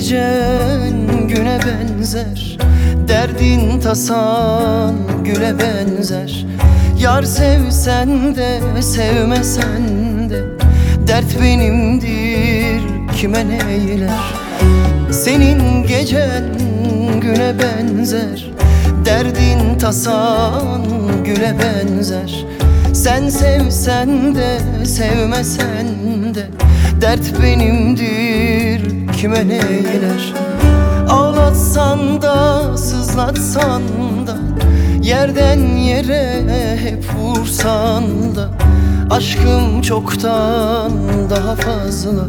gecen güne benzer. Derdin tasan güle benzer. Yar sevsen de sevmesen de. Dert benimdir kime neyler? Senin gecen güne benzer. Derdin tasan güle benzer. Sen sevsen de sevmesen de. Dert benimdir kime neyler Ağlatsan da sızlatsan da Yerden yere hep vursan da Aşkım çoktan daha fazla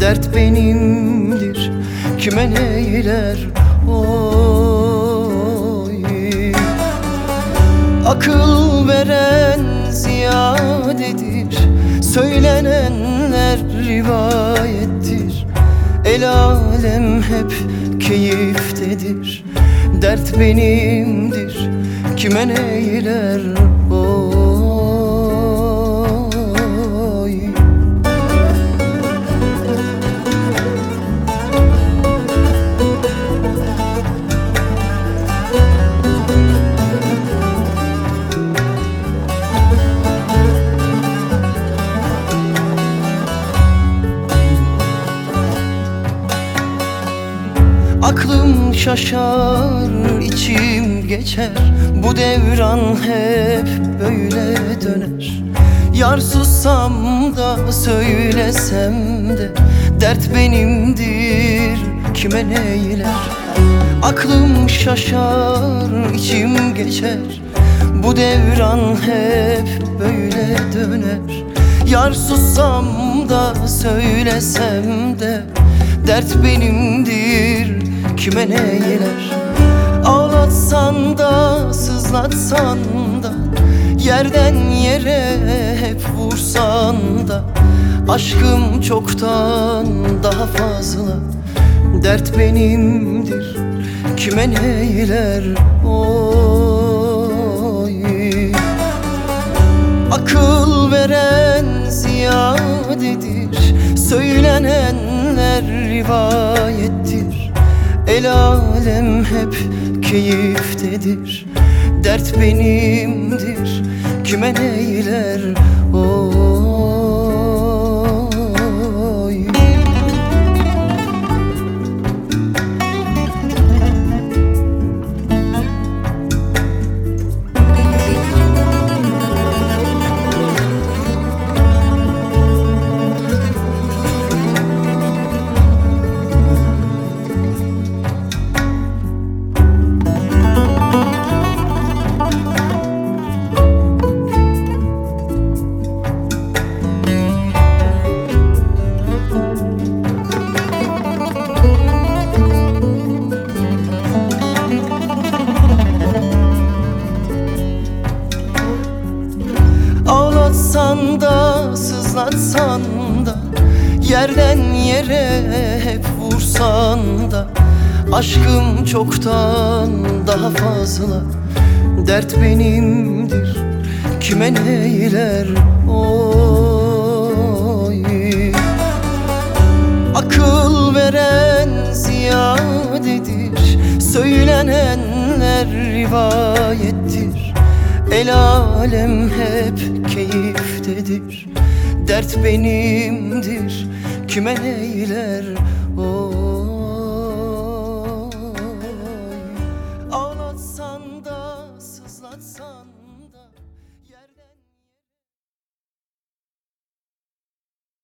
Dert benimdir. Kime neyler Oy. Akıl veren ziyadedir Söylenenler rivayettir El alem hep keyiftedir. Dert benimdir. Kime neyler oy Aklım şaşar, içim geçer. Bu devran hep böyle döner. Yar sussam da söylesem de Dert benimdir kime neyler Aklım şaşar, içim geçer. Bu devran hep böyle döner. Yar sussam da söylesem de Dert benimdir kime neyler Ağlatsan da sızlatsan da Yerden yere hep vursan da Aşkım çoktan daha fazla Dert benimdir. Kime neyler Oy. Akıl veren ziyadedir Söylenenler rivayettir El alem hep keyiftedir. Dert benimdir. Kime neyler sızlatsan da Yerden yere hep vursan da Aşkım çoktan daha fazla Dert benimdir. Kime neyler Oy? Akıl veren ziyadedir Söylenenler rivayettir El alem hep keyiftedir. Dert benimdir. Kime neyler Oy